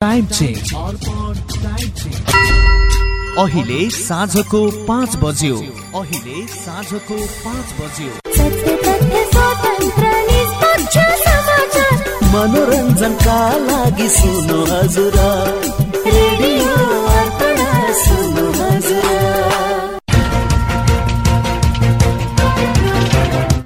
Time change अहिले साँझको पाँच बज्यो। अहिले साँझको पाँच बज्यो। मनोरञ्जनका लागि सुन्नु हजुर। रेडियो अर्पण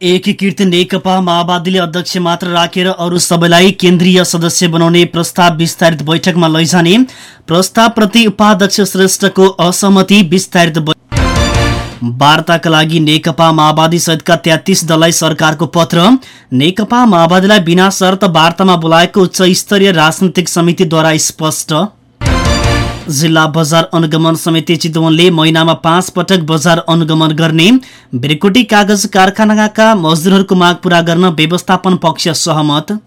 एकीकृत नेकपा माओवादीले अध्यक्ष मात्र राखेर अरू सबैलाई केन्द्रीय सदस्य बनाउने प्रस्ताव विस्तारित बैठकमा लैजाने प्रस्तावप्रति उपाध्यक्ष श्रेष्ठको असहमति विस्तारित वार्ताका लागि नेकपा माओवादी सहितका तेत्तीस दललाई सरकारको पत्र नेकपा माओवादीलाई बिना शर्त वार्तामा बोलाएको उच्च स्तरीय राजनैतिक समितिद्वारा स्पष्ट जिल्ला बजार अनुगमन समिति चितवनले महिनामा पाँच पटक बजार अनुगमन गर्ने ब्रिकुटी कागज कारखानाका मजदुरहरूको माग पूरा गर्न व्यवस्थापन पक्ष सहमत।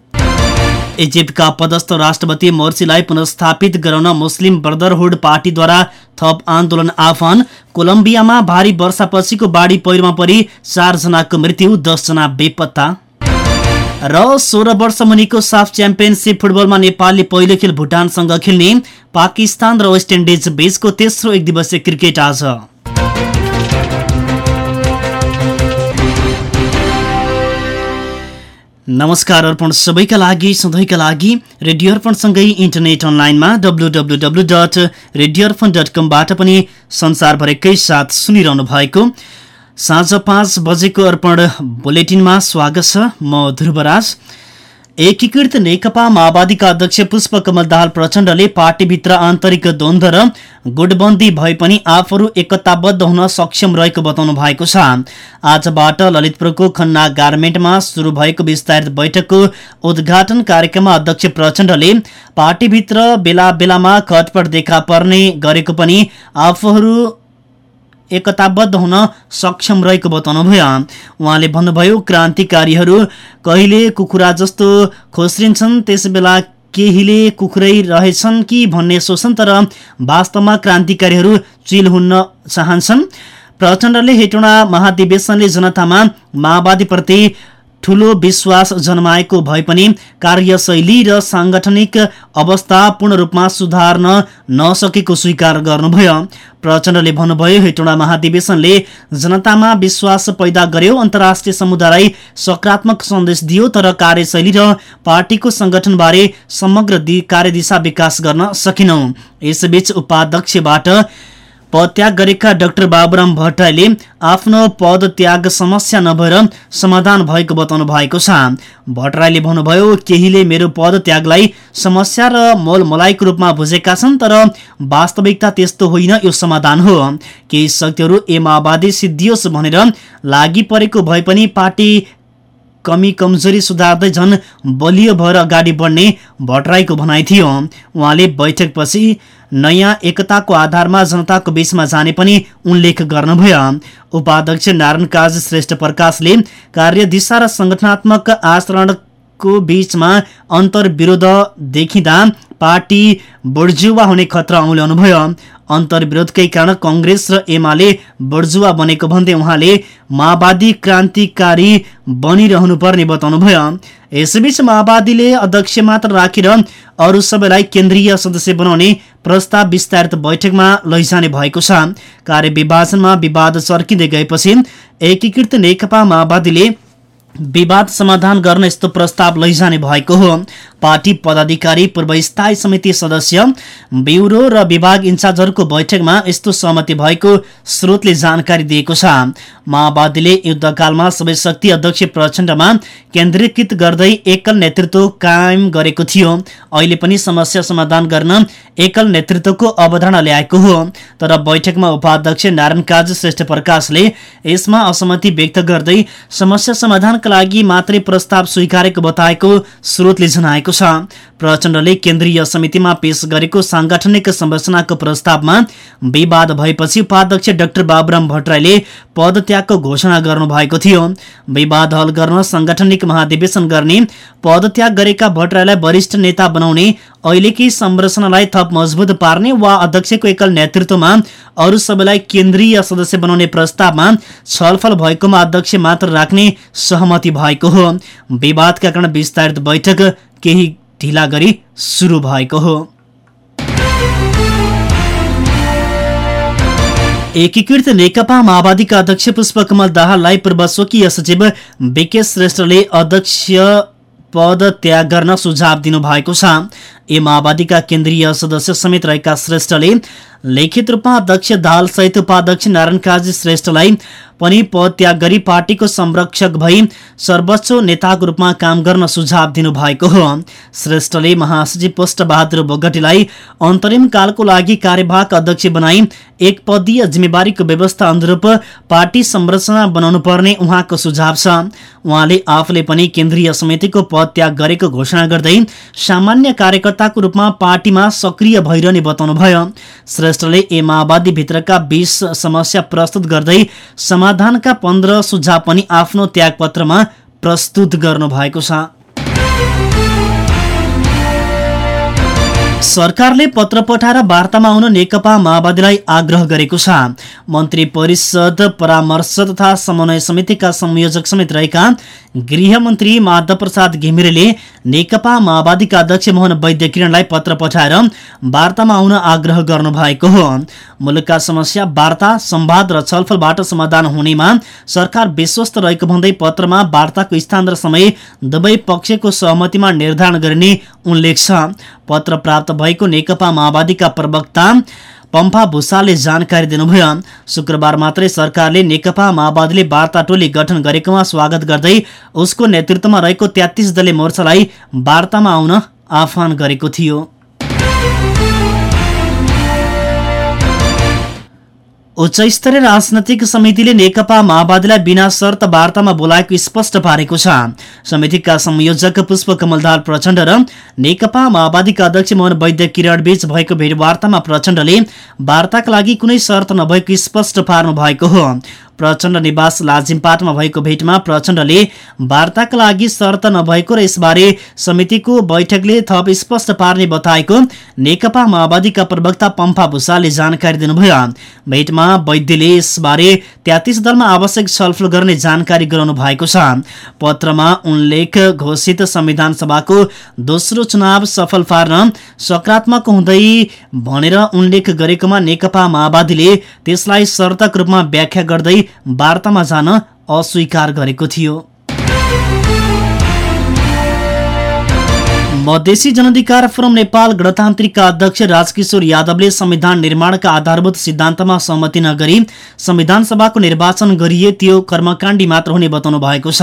इजिप्टका पदस्थ राष्ट्रपति मोर्सीलाई पुनस्थापित गराउन मुस्लिम ब्रदरहुड पार्टीद्वारा थप आन्दोलन आह्वान कोलम्बियामा भारी वर्षापछिको बाढी पहिरोमा परि चारजनाको मृत्यु दसजना बेपत्ता। र सोह्र वर्ष मुनिको साफ च्याम्पियनसिप फुटबलमा नेपालले पहिलो खेल भुटानसँग खेल्ने पाकिस्तान र वेस्ट इन्डिज बीचको तेस्रो एक दिवसीय क्रिकेट आज। नमस्कार अर्पण सबैका लागि सधैँका लागि रेडियो अर्पणसँगै इन्टरनेट अनलाइनमा W W W dot radio Arpan dot कमबाट पनि संसारभरिकै साथ सुनिरहनु भएको साँझ पाँच बजेको अर्पण बुलेटिनमा स्वागत छ। म ध्रुवराज। एकीकृत नेकपा माओवादीका अध्यक्ष पुष्पकमल दाहाल प्रचण्डले पार्टीभित्र आन्तरिक द्वन्द्व र गुटबन्दी भए पनि आफूहरू एकताबद्ध हुन सक्षम रहेको बताउनु भएको छ। आजबाट ललितपुरको खन्ना गार्मेन्टमा सुरु भएको विस्तारित बैठकको उद्घाटन कार्यक्रममा अध्यक्ष प्रचण्डले पार्टीभित्र बेला बेलामा खटपट देखा पर्ने गरेको पनि आफूहरू एकताबद्ध हुन सक्षम रहेको बताउनुभयो उहाँले भन्नुभयो क्रान्तिकारीहरू कहिले कुखुरा जस्तो खोस्रिन्छन् त्यसबेला केहीले कुखुरै रहेछन् कि भन्ने सोच्छन् तर वास्तवमा क्रान्तिकारीहरू चिल हुन चाहन्छन्। प्रचण्डले हेटौँडा महाधिवेशनले जनतामा माओवादीप्रति ठूलो विश्वास जन्माएको भए पनि कार्यशैली र साङ्गठनिक अवस्था पूर्ण रूपमा सुधार्न नसकेको स्वीकार गर्नुभयो। प्रचण्डले भन्नुभयो हेटौँडा महाधिवेशनले जनतामा विश्वास पैदा गर्यो अन्तर्राष्ट्रिय समुदायलाई सकारात्मक सन्देश दियो तर कार्यशैली र पार्टीको संगठनबारे समग्र कार्यदिशा विकास गर्न सकेनौं। यसबीच उपाध्यक्षबाट पदत्याग गरेका डाक्टर बाबुराम भट्टराईले आफ्नो पद त्याग समस्या नभएर समाधान भएको बताउनु भएको छ। भट्टराईले भन्नुभयो केहीले मेरो पद त्यागलाई समस्या र मोलमलाइको रूपमा बुझेका छन् तर वास्तविकता त्यस्तो होइन यो समाधान हो। केही शक्तिहरू ए माओवादी सिद्धियोस् भनेर लागि परेको भए पनि पार्टी कमी कमजोरी सुधार्दै झन् बलियो भएर अगाडि बढ्ने भट्टराईको भनाइ थियो। उहाँले बैठकपछि नयाँ एकताको आधारमा जनताको बीचमा जाने पनि उल्लेख गर्नुभयो। उपाध्यक्ष नारायण काज श्रेष्ठ प्रकाशले कार्यदिशा र संगठनात्मक आचरणको बीचमा अन्तर्विरोध देखिँदा पार्टी बुर्जुवा हुने खतरा औल्याउनुभयो अन्तर्विरोधकै कारण कङ्ग्रेस र एमाले बुर्जुवा बनेको भन्दै उहाँले माओवादी क्रान्तिकारी बनिरहनुपर्ने बताउनुभयो। यसैबीच माओवादीले अध्यक्ष मात्र राखेर अरू सबैलाई केन्द्रीय सदस्य बनाउने प्रस्ताव विस्तारित बैठकमा लैजाने भएको छ। कार्यविभाजनमा विवाद चर्किँदै गएपछि एकीकृत नेकपा माओवादीले विवाद समाधान गर्न यस्तो प्रस्ताव लैजाने भएको हो। पार्टी पदाधिकारी पूर्व स्थायी समिति सदस्य ब्युरो र विभाग इन्चार्जहरूको बैठकमा यस्तो सहमति भएको स्रोतले जानकारी दिएको छ। माओवादीले युद्धकालमा सबै शक्ति अध्यक्ष प्रचण्डमा केन्द्रीकृत गर्दै एकल नेतृत्व कायम गरेको थियो। अहिले पनि समस्या समाधान गर्न एकल नेतृत्वको अवधारणा ल्याएको हो। तर बैठकमा उपाध्यक्ष नारायण काज श्रेष्ठ प्रकाशले यसमा असहमति व्यक्त गर्दै समस्या समाधानका लागि मात्रै प्रस्ताव स्वीकारेको बताएको स्रोतले जनाएको छ। प्रचण्डले केन्द्रीय समितिमा पेश गरेको सांगठनिक संरचनाको प्रस्तावमा विवाद भएपछि उपाध्यक्ष डाक्टर बाबुराम भट्टराईले पदत्यागको घोषणा गर्नुभएको थियो। विवाद हल गर्न सांगठनिक महाधिवेशन गर्ने पदत्याग गरेका भट्टराईलाई वरिष्ठ नेता बनाउने अहिलेकै संरचनालाई थप मजबुत पार्ने वा अध्यक्षको एकल नेतृत्वमा अरू सबैलाई केन्द्रीय सदस्य बनाउने प्रस्तावमा छलफल भएकोमा अध्यक्ष मात्र राख्ने सहमति भएको हो। विवादका कारण विस्तारित बैठक केही ढिला गरी सुरु भएको हो। एकीकृत नेकपा माओवादीका अध्यक्ष पुष्पकमल दाहाललाई पूर्व स्वकीय सचिव विके श्रेष्ठले अध्यक्ष पद त्याग गर्न सुझाव दिनुभएको छ। ए माओवादीका केन्द्रीय सदस्य समेत रहेका श्रेष्ठले लिखित रूपमा अध्यक्ष दाहाल सहित उपाध्यक्ष नारायण काजी श्रेष्ठलाई पनि पद त्याग गरी पार्टीको संरक्षक भई सर्वोच्च नेताको रूपमा काम गर्न सुझाव दिनुभएको हो। श्रेष्ठले महासचिव पुष्ट बहादुर बोगटीलाई अन्तरिम कालको लागि कार्यवाहक अध्यक्ष बनाई एक पदीय जिम्मेवारीको व्यवस्था अनुरूप पार्टी संरचना बनाउनु पर्ने उहाँको सुझाव छ। उहाँले आफूले पनि केन्द्रीय समितिको पद त्याग गरेको घोषणा गर्दै सामान्य कार्यकर्ताको रूपमा पार्टीमा सक्रिय भइरहने बताउनुभयो। श्रेष्ठले ए माओवादी भित्रका बीस समस्या प्रस्तुत गर्दै समाधानका पन्ध्र सुझाव पनि आफ्नो त्यागपत्रमा प्रस्तुत गर्नु भएको छ। सरकारले पत्र पठाएर वार्तामा आउन नेकपा माओवादीलाई आग्रह गरेको छ। मन्त्री परिषद परामर्श तथा समन्वय समितिका संयोजक समेत रहेका गृहमन्त्री माधव प्रसाद घिमिरेले नेकपा माओवादीका अध्यक्ष मोहन वैद्य किरणलाई पत्र पठाएर वार्तामा आउन आग्रह गर्नुभएको हो। मुलुकका समस्या वार्ता संवाद र छलफलबाट समाधान हुनेमा सरकार विश्वस्त रहेको भन्दै पत्रमा वार्ताको स्थान र समय दुवै पक्षको सहमतिमा निर्धारण गरिने उल्लेख छ पत्र प्राप्त भएको नेकपा माओवादीका प्रवक्ता पम्फा भूषालले जानकारी दिनुभयो। शुक्रबार मात्रै सरकारले नेकपा माओवादीले वार्ता टोली गठन गरेकोमा स्वागत गर्दै उसको नेतृत्वमा रहेको तेत्तिस दलीय मोर्चालाई वार्तामा आउन आह्वान गरेको थियो। उच्च स्तरीय राजनैतिक समितिले नेकपा माओवादीलाई बिना शर्त वार्तामा बोलाएको स्पष्ट पारेको छ। समितिका संयोजक पुष्पकमल दाल प्रचण्ड र नेकपा माओवादीका अध्यक्ष मोहन वैद्य किरण बीच भएको भेटवार्तामा प्रचण्डले वार्ताका लागि कुनै शर्त नभएको स्पष्ट पार्नु भएको हो। प्रचण्ड निवास लाजिमपाटमा भएको भेटमा प्रचण्डले वार्ताका लागि शर्त नभएको र यसबारे समितिको बैठकले थप स्पष्ट पार्ने बताएको नेकपा माओवादीका प्रवक्ता पम्फा भूषालले जानकारी दिनुभयो। भेटमा वैद्यले यसबारे तेत्तिस दलमा आवश्यक छलफल गर्ने जानकारी गराउनु भएको छ। पत्रमा उल्लेख घोषित संविधान सभाको दोस्रो चुनाव सफल पार्न सकारात्मक हुँदै भनेर उल्लेख गरेकोमा नेकपा माओवादीले त्यसलाई शर्तक रूपमा व्याख्या गर्दै वार्तामा जान अस्वीकार गरेको थियो। मधेसी जनअधिकार फोरम नेपाल गणतान्त्रिकका अध्यक्ष राजकिशोर यादवले संविधान निर्माणका आधारभूत सिद्धान्तमा सहमति नगरी संविधान सभाको निर्वाचन गरिए त्यो कर्मकाण्डी मात्र हुने बताउनु भएको छ।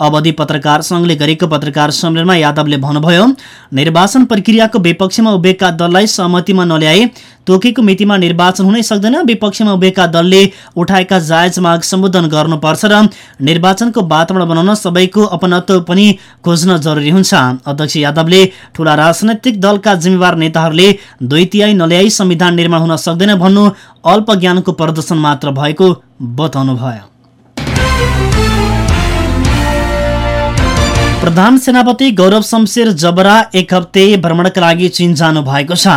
अवधि पत्रकार संघले गरेको पत्रकार सम्मेलनमा यादवले भन्नुभयो निर्वाचन प्रक्रियाको विपक्षमा उभिएका दललाई सहमतिमा नल्याए तोकेको मितिमा निर्वाचन हुनै सक्दैन। विपक्षमा उभिएका दलले उठाएका जायज माग सम्बोधन गर्नुपर्छ र निर्वाचनको वातावरण बनाउन सबैको अपनत्व पनि खोज्न जरुरी हुन्छ। अध्यक्ष यादवले ठूला राजनैतिक दलका जिम्मेवार नेताहरूले दुई नल्याई संविधान निर्माण हुन सक्दैन भन्नु अल्प ज्ञानको प्रदर्शन मात्र भएको बताउनुभयो। प्रधान सेनापति गौरव शमशेर जबरा एक हप्ते भ्रमणका लागि चीन जानु भएको छ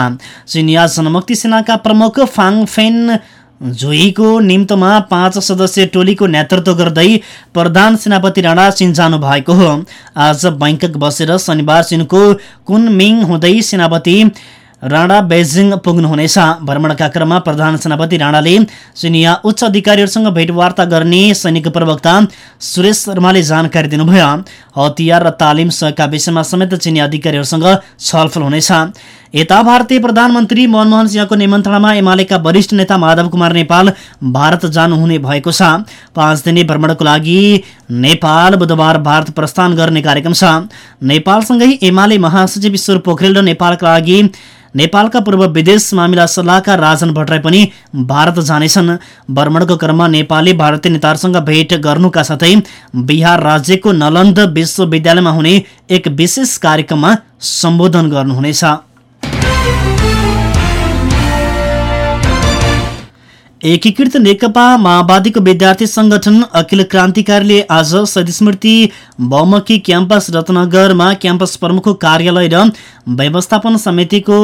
चिनिया जनमुक्ति सेनाका प्रमुख फाङ फेन झोईको निम्तमा पाँच सदस्यीय टोलीको नेतृत्व गर्दै प्रधान सेनापति राणा चीन जानु भएको हो। आज बैङ्कक बसेर शनिबार चीनको कुनमिङ हुँदै सेनापति राणा बेजिङ पुग्नुहुनेछ भ्रमणका क्रममा प्रधान सेनापति राणाले चिनिया उच्च अधिकारीहरूसँग भेटवार्ता गर्ने सैनिक प्रवक्ता सुरेश शर्माले जानकारी दिनुभयो। हतियार र तालिम सहयोगका विषयमा समेत चिनिया अधिकारीहरूसँग छलफल हुनेछ। यता भारतीय प्रधानमन्त्री मनमोहन सिंहको निमन्त्रणामा एमालेका वरिष्ठ नेता माधव कुमार नेपाल भारत जानुहुने भएको छ। पाँच दिने भ्रमणको लागि नेपाल बुधबार भारत प्रस्थान गर्ने कार्यक्रम छ। नेपालसँगै एमाले महासचिव ईश्वर पोखरेल र नेपालका लागि नेपालका पूर्व विदेश मामिला सल्लाहकार राजन भट्टराई पनि भारत जानेछन्। भ्रमणको क्रममा नेपालले भारतीय नेताहरूसँग भेट गर्नुका साथै बिहार राज्यको नलन्द विश्वविद्यालयमा हुने एक विशेष कार्यक्रममा सम्बोधन गर्नुहुनेछ। एकीकृत नेकपा माओवादीको विद्यार्थी संगठन अखिल क्रान्तिकारीले आज शहीद स्मृति बहुमुखी क्याम्पस रत्नगरमा क्याम्पस प्रमुखको कार्यालय र व्यवस्थापन समितिको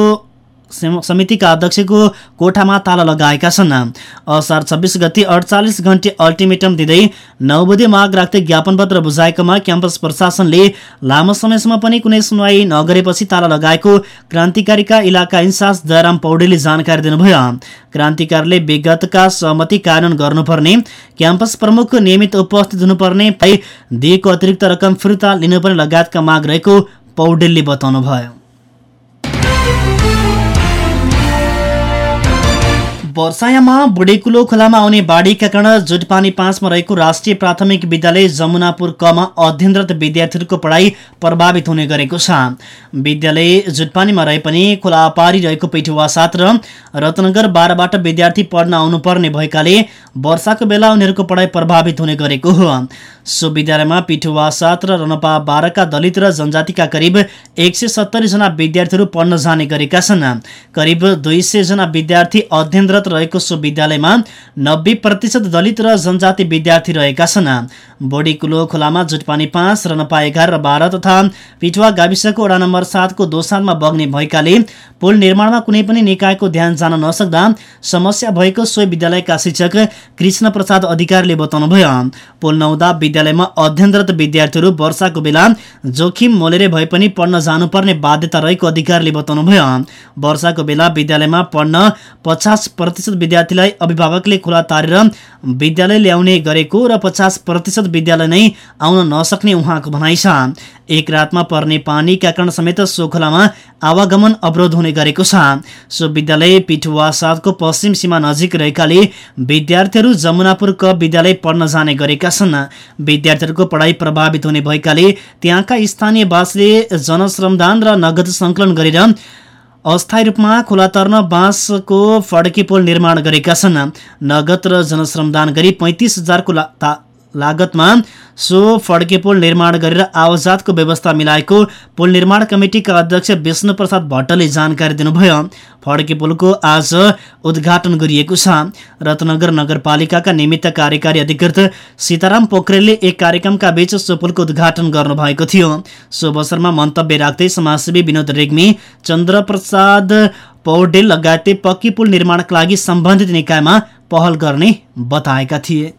समितिका अध्यक्षको कोठामा ताला लगाएका छन्। असार छब्बिस गति अडचालिस घन्टे अल्टिमेटम दिँदै नौ बजे माग राख्दै ज्ञापन पत्र बुझाएकोमा क्याम्पस प्रशासनले लामो समयसम्म पनि कुनै सुनवाई नगरेपछि ताला लगाएको क्रान्तिकारीका इलाका इन्चार्ज दयाराम पौडेलले जानकारी दिनुभयो। क्रान्तिकारीले विगतका सहमति कार्यान्वयन गर्नुपर्ने क्याम्पस प्रमुख नियमित उपस्थित हुनुपर्ने दिएको अतिरिक्त रकम फिर्ता लिनुपर्ने लगायतका माग रहेको पौडेलले बताउनुभयो। वर्षायामा बुढेकुलो खोलामा आउने बाढीका कारण जुटपानी पाँचमा रहेको राष्ट्रिय प्राथमिक विद्यालय जमुनापुर कमा अध्ययनरत विद्यार्थीहरूको पढाइ प्रभावित हुने गरेको छ। विद्यालय जुटपानीमा रहे पनि खोला पारी रहेको पेठुवा सात र रत्नगर बाह्रबाट विद्यार्थी पढ्न आउनुपर्ने भएकाले वर्षाको बेला उनीहरूको पढाइ प्रभावित हुने गरेको हो। सो विद्यालयमा पिठुवा सात र रनपा बाह्रका दलित र जनजातिका करिब एक सय सत्तरीजना विद्यार्थीहरू पढ्न जाने गरेका छन्। करिब दुई जना विद्यार्थी अध्ययनरत रहेको सो विद्यालयमा नब्बे प्रतिशत दलित र जनजाति विद्यार्थी रहेका छन्। बोडी कुलो खोलामा जुटपानी पाँच रनपा एघार र बाह्र तथा पिठुवा गाविसको वडा नम्बर सातको दोसानमा बग्ने भएकाले पुल निर्माणमा कुनै पनि निकायको ध्यान जान नसक्दा समस्या भएको सोही विद्यालयका शिक्षक कृष्ण प्रसाद अधिकारीले बताउनुभयो। पुल नहुँदा विद्यालयमा अध्ययनरत विद्यार्थीहरू वर्षाको बेला जोखिम मोलेर भए पनि पढ्न जानुपर्ने बाध्यता रहेको अधिकारीले बताउनुभयो। वर्षाको बेला विद्यालयमा पढ्न पचास प्रतिशत विद्यार्थीलाई अभिभावकले खोला तारेर विद्यालय ल्याउने गरेको र पचास प्रतिशत विद्यालय नै आउन नसक्ने उहाँको भनाइ छ। एक रातमा पर्ने पानीका कारण समेत सो खोलामा आवागमन अवरोध हुने गरेको छ। सो विद्यालय पिठुवा साथको पश्चिम सीमा नजिक रहेकाले विद्यार्थीहरू जमुनापुर क विद्यालय पढ्न जाने गरेका छन्। विद्यार्थीहरूको पढाइ प्रभावित हुने भएकाले त्यहाँका स्थानीयवासले जनश्रमदान र नगद सङ्कलन गरेर अस्थायी रूपमा खोला तर्न बाँसको फड्के पुल निर्माण गरेका छन्। नगद र जनश्रमदान गरी पैँतिस हजारको लागतमा सो फड्के पुल निर्माण गरेर आवाजातको व्यवस्था मिलाएको पुल निर्माण कमिटिका अध्यक्ष विष्णु प्रसाद भट्टले जानकारी दिनुभयो। फड्के पुलको आज उद्घाटन गरिएको छ। रत्नगर नगरपालिकाका निमित्त कार्यकारी अधिकृत सीताराम पोखरेलले एक कार्यक्रमका बीच सो पुलको उद्घाटन गर्नुभएको थियो। सो अवसरमा मन्तव्य राख्दै समाजसेवी विनोद रेग्मी चन्द्रप्रसाद पौडेल लगायतले पक्की पुल निर्माणका लागि सम्बन्धित निकायमा पहल गर्ने बताएका थिए।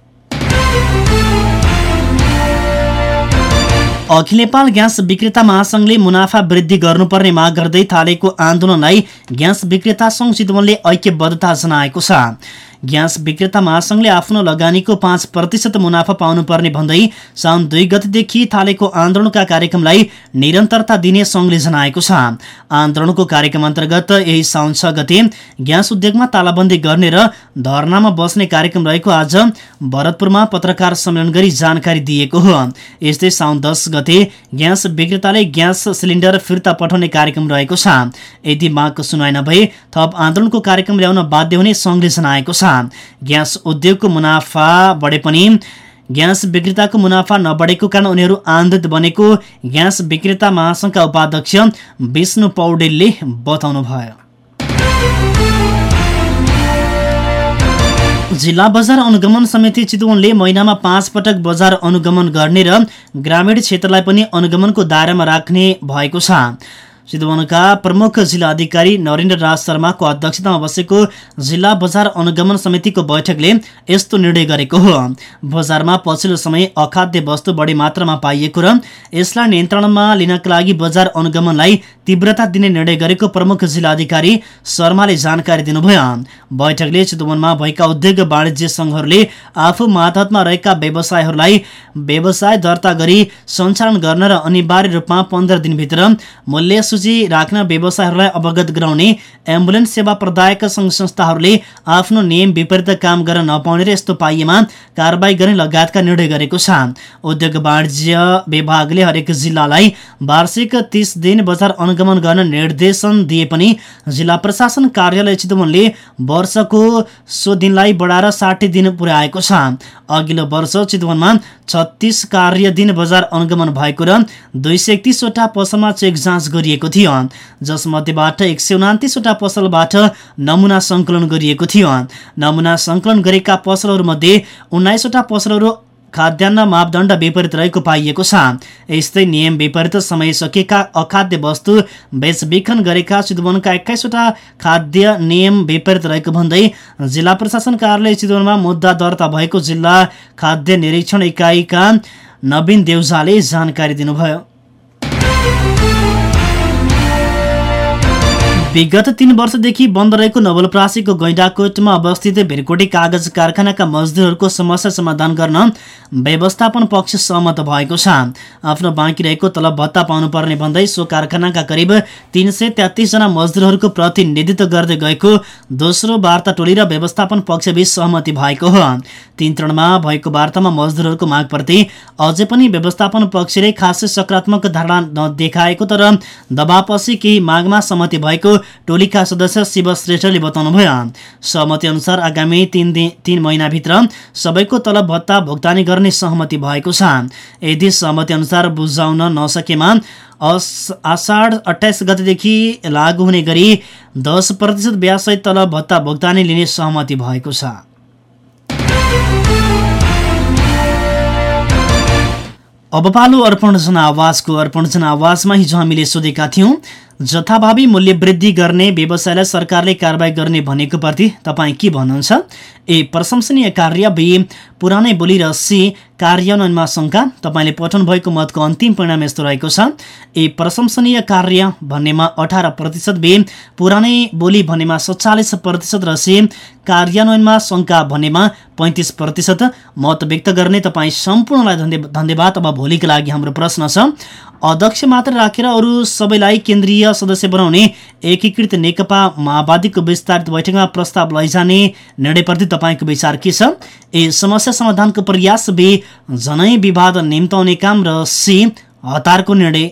अखिल नेपाल ग्यास विक्रेता महासंघले मुनाफा वृद्धि गर्नुपर्ने माग गर्दै थालेको आन्दोलनलाई ग्यास विक्रेता सङ्घ चितवनले ऐक्यबद्धता जनाएको छ। ग्यास विक्रेता महासंघले आफ्नो लगानीको पाँच प्रतिशत मुनाफा पाउनुपर्ने भन्दै साउन दुई गतिदेखि थालेको आन्दोलनका कार्यक्रमलाई निरन्तरता दिने संघले जनाएको छ। आन्दोलनको कार्यक्रम अन्तर्गत यही साउन छ गते ग्यास उद्योगमा तालाबन्दी गर्ने र धरनामा बस्ने कार्यक्रम रहेको आज भरतपुरमा पत्रकार सम्मेलन गरी जानकारी दिएको हो। यस्तै साउन दस गते ग्यास विक्रेताले ग्यास सिलिन्डर फिर्ता पठाउने कार्यक्रम रहेको छ। यदि मागको सुनवाई नभए थप आन्दोलनको कार्यक्रम ल्याउन बाध्य हुने संघले जनाएको छ। ग्यास उद्योगको मुनाफा बढे पनि ग्यास विक्रेताको मुनाफा नबढेको कारण उनीहरू आनन्दित बनेको ग्यास विक्रेता महासंघका उपाध्यक्ष विष्णु पौडेलले बताउनुभयो। जिल्ला बजार अनुगमन समिति चितवनले महिनामा पाँच पटक बजार अनुगमन गर्ने र ग्रामीण क्षेत्रलाई पनि अनुगमनको दायरामा राख्ने भएको छ। चितवनका प्रमुख जिल्ला अधिकारी नरेन्द्र राज शर्माको अध्यक्षतामा बसेको जिल्ला बजार अनुगमन समितिको बैठकले यस्तो निर्णय गरेको हो। बजारमा पछिल्लो समय अखाद्य वस्तु बढी मात्रामा पाइएको र यसलाई नियन्त्रणमा लिनका लागि बजार अनुगमनलाई तीव्रता दिने निर्णय गरेको प्रमुख जिल्ला अधिकारी शर्माले जानकारी दिनुभयो। बैठकले चितवनमा भएका उद्योग वाणिज्य संघहरूले आफू मातहतमा रहेका व्यवसायहरूलाई व्यवसाय दर्ता गरी सञ्चालन गर्न र अनिवार्य रूपमा पन्ध्र दिनभित्र मूल्य सूची राख्न व्यवसायहरूलाई अवगत गराउने एम्बुलेन्स सेवा प्रदायक सङ्घ संस्थाहरूले आफ्नो नियम विपरीत काम गर्न नपाउने र यस्तो पाइएमा कारवाही गर्ने लगायतका निर्णय गरेको छ। उद्योग वाणिज्य विभागले हरेक जिल्लालाई वार्षिक तीस दिन बजार अनुगमन गर्न निर्देशन दिए पनि जिल्ला प्रशासन कार्यालय चितवनले वर्षको सो दिनलाई बढाएर साठी दिन पुर्याएको छ। अघिल्लो वर्ष चितवनमा छत्तिस कार्य दिन बजार अनुगमन भएको र दुई सय एकतिसवटा पसलमा चेक जाँच गरिएको थियो। जसमध्येबाट एक सय उनातिसवटा पसलबाट नमुना सङ्कलन गरिएको थियो। नमुना सङ्कलन गरेका पसलहरूमध्ये उन्नाइसवटा पसलहरू खाद्यान्न मापदण्ड विपरीत रहेको पाइएको छ। यस्तै नियम विपरीत समय सकिएका अखाद्य वस्तु बेचबिखन गरेका चितवनका एक्काइसवटा खाद्य नियम विपरीत रहेको भन्दै जिल्ला प्रशासन कार्यालय चितवनमा मुद्दा दर्ता भएको जिल्ला खाद्य निरीक्षण इकाइका नवीन देउजाले जानकारी दिनुभयो। विगत तीन वर्षदेखि बन्द रहेको नवलप्रासीको गैंडाकोटमा अवस्थित भेरकोटी कागज कारखानाका मजदुरहरूको समस्या समाधान गर्न व्यवस्थापन पक्ष सहमत भएको छ। आफ्नो बाँकी रहेको तलब भत्ता पाउनुपर्ने भन्दै सो कारखानाका करिब तीन सय तेत्तिसजना मजदुरहरूको प्रतिनिधित्व गर्दै गएको दोस्रो वार्ता टोली र व्यवस्थापन पक्षबीच सहमति भएको हो। तीन चरणमा भएको वार्तामा मजदुरहरूको मागप्रति अझै पनि व्यवस्थापन पक्षले खासै सकारात्मक धारणा नदेखाएको तर दबापछि केही मागमा सहमति भएको टोलीका सदस्य शिव श्रेष्ठले बताउनुभयो सहमति अनुसार आगामी तीन दिन तीन महिनाभित्र सबैको तलब भत्ता भुक्तानी गर्ने सहमति भएको छ। यदि सहमति अनुसार बुझाउन नसकेमा आषाढ अठाइस गतेदेखि लागू हुने गरी दस प्रतिशत ब्याजसहित तलब भत्ता भुक्तानी लिने सहमति भएको छ। अब पालो अर्पण जनावासको अर्पण जनावासमा हिजो हामीले सोधेका थियौँ जथाभावी मूल्य वृद्धि गर्ने व्यवसायलाई सरकारले कारवाही गर्ने भनेको प्रति तपाईँ के भन्नुहुन्छ? ए प्रशंसनीय कार्य बी पुरानै बोली र सी कार्यान्वयनमा शङ्का। तपाईँले पठाउनु भएको मतको अन्तिम परिणाम यस्तो रहेको छ। ए प्रशंसनीय कार्य भन्नेमा अठार प्रतिशत बी पुरानै बोली भन्नेमा सत्तालिस प्रतिशत र सी कार्यान्वयनमा शङ्का भन्नेमा पैँतिस प्रतिशत। मत व्यक्त गर्ने तपाईँ सम्पूर्णलाई धन्यवाद अब भोलिको लागि हाम्रो प्रश्न छ। अध्यक्ष मात्र राखेर अरू सबैलाई केन्द्रीय सदस्य बनाउने एकीकृत नेकपा माओवादीको विस्तारित बैठकमा प्रस्ताव लैजाने निर्णयप्रति तपाईँको विचार के छ? ए समस्या समाधानको प्रयास बे जनै विवाद निम्ताउने काम र सी हतारको निर्णय।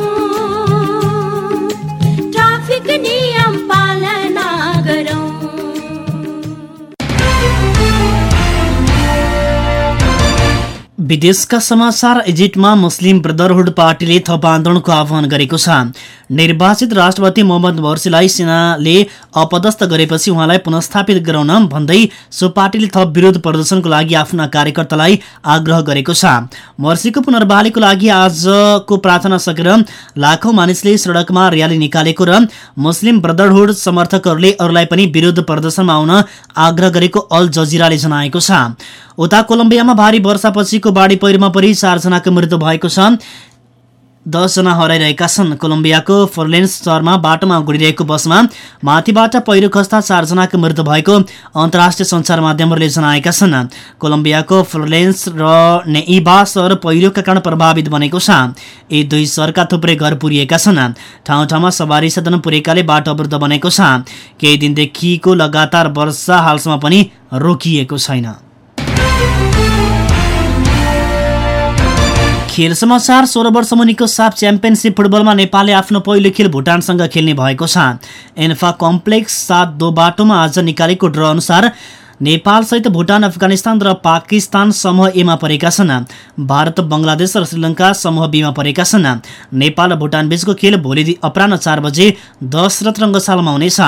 विदेशका समाचार इजिप्टमा मुस्लिम ब्रदरहुड पार्टीले थप आन्दोलनको आह्वान गरेको छ। निर्वाचित राष्ट्रपति मोहम्मद मोर्सीलाई सेनाले अपदस्थ गरेपछि उहाँलाई पुनस्थापित गराउन भन्दै सो पार्टीले थप विरोध प्रदर्शनको लागि आफ्ना कार्यकर्तालाई आग्रह गरेको छ। मोर्सीको पुनर्बहालीको लागि आजको प्रार्थना सकेर लाखौं मानिसले सडकमा र्याली निकालेको र मुस्लिम ब्रदरहुड समर्थकहरूले अरूलाई पनि विरोध प्रदर्शनमा आउन आग्रह गरेको अल जजिराले जनाएको छ। उता कोलम्बियामा भारी वर्षापछिको बाढी पहिरोमा परि चारजनाको मृत्यु भएको छ। दसजना हराइरहेका छन्। कोलम्बियाको फोर्लेन्स सहरमा बाटोमा गुडिरहेको बसमा माथिबाट पहिरो खस्दा चारजनाको मृत्यु भएको अन्तर्राष्ट्रिय सञ्चार माध्यमहरूले जनाएका छन्। कोलम्बियाको फ्लोरेन्स र नेइबा सहर पहिरोका कारण प्रभावित बनेको छ। यी दुई सहरका थुप्रै घर पुरिएका छन्। ठाउँ ठाउँमा सवारी साधन पुरेकाले बाटो अवरुद्ध बनेको छ। केही दिनदेखिको लगातार वर्षा हालसम्म पनि रोकिएको छैन। खेल समाचार सोह्र वर्ष मुनिको साफ च्याम्पियनसिप फुटबलमा नेपालले आफ्नो पहिलो खेल भुटानसँग खेल्ने भएको छ। एन्फा कम्प्लेक्स सात दो बाटोमा आज निकालेको ड्र अनुसार नेपालसहित भुटान अफगानिस्तान र पाकिस्तान समूह एमा परेका छन्। भारत बङ्गलादेश र श्रीलङ्का समूह बीमा परेका छन्। नेपाल र भुटान बीचको खेल भोलि अपराह चार बजे दशरथ रङ्गशालामा हुनेछ।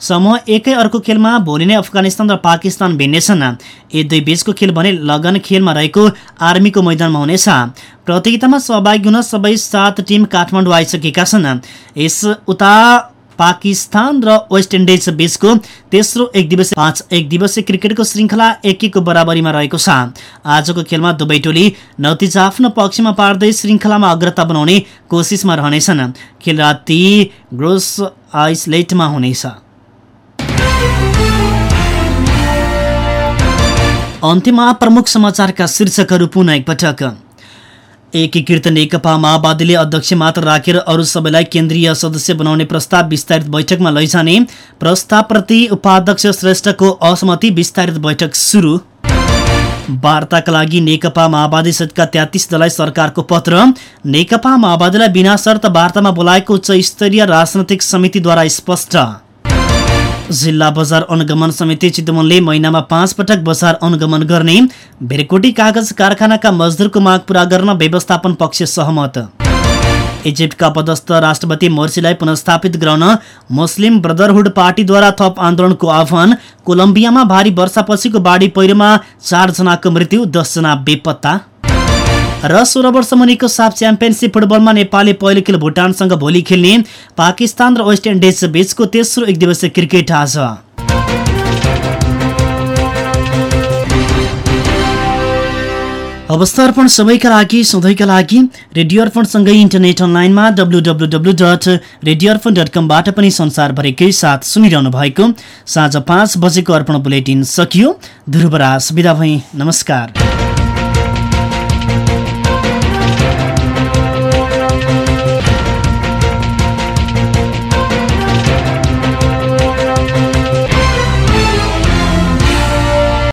समूह एकै अर्को खेलमा भोलि नै अफगानिस्तान र पाकिस्तान भिन्नेछन्। यी दुई बीचको खेल भने लगन खेलमा रहेको आर्मीको मैदानमा हुनेछ। प्रतियोगितामा सहभागी हुन सबै सात टिम काठमाडौँ आइसकेका छन्। यस उता पाकिस्तान र वेस्ट इन्डिज बीचको तेस्रो एक दिवसीय पाँच एक दिवसीय क्रिकेटको श्रृङ्खला एक एकको बराबरीमा रहेको छ। आजको खेलमा दुवै टोली नतिजा आफ्नो पक्षमा पार्दै श्रृङ्खलामा अग्रता बनाउने कोसिसमा रहनेछन्। खेल राति ग्रोस आइसलेटमा हुनेछ। अन्त्यमा प्रमुख समाचारका शीर्षकहरू पुनः एकपटक एकीकृत नेकपा माओवादीले अध्यक्ष मात्र राखेर अरू सबैलाई केन्द्रीय सदस्य बनाउने प्रस्ताव विस्तारित बैठकमा लैजाने प्रस्तावप्रति उपाध्यक्ष श्रेष्ठको असहमति विस्तारित बैठक सुरु। वार्ताका लागि नेकपा माओवादी सहितका तेत्तिस दललाई सरकारको पत्र। नेकपा माओवादीलाई बिना शर्त वार्तामा बोलाएको उच्च स्तरीय राजनैतिक समितिद्वारा स्पष्ट। जिल्ला बजार अनुगमन समिति चितवनले महिनामा पाँच पटक बजार अनुगमन गर्ने भेरकोटी कागज कारखानाका मजदुरको माग पूरा गर्न व्यवस्थापन पक्ष सहमत। इजिप्टका पदस्थ राष्ट्रपति मोर्सीलाई पुनस्थापित गराउन मुस्लिम ब्रदरहुड पार्टीद्वारा थप आन्दोलनको आह्वान कोलम्बियामा भारी वर्षापछिको बाढी पहिरोमा चारजनाको मृत्यु दसजना बेपत्ता। र सोह्र वर्ष मुनिको साफ च्याम्पियनसिप फुटबलमा नेपालले पहिलो खेल भुटानसँग भोलि खेल्ने पाकिस्तान र वेस्ट इन्डिज बीचको तेस्रो एक दिवसीय क्रिकेट आज। अवस्था अर्पण सबैका लागि सधैँका लागि रेडियो अर्पणसँगै इन्टरनेट अनलाइनमा W W W dot radio Arpan dot कमबाट पनि संसारभरिकै साथ सुनिरहनु भएको साँझ पाँच बजेको अर्पण बुलेटिन सकियो। ध्रुवराज विदा भई नमस्कार।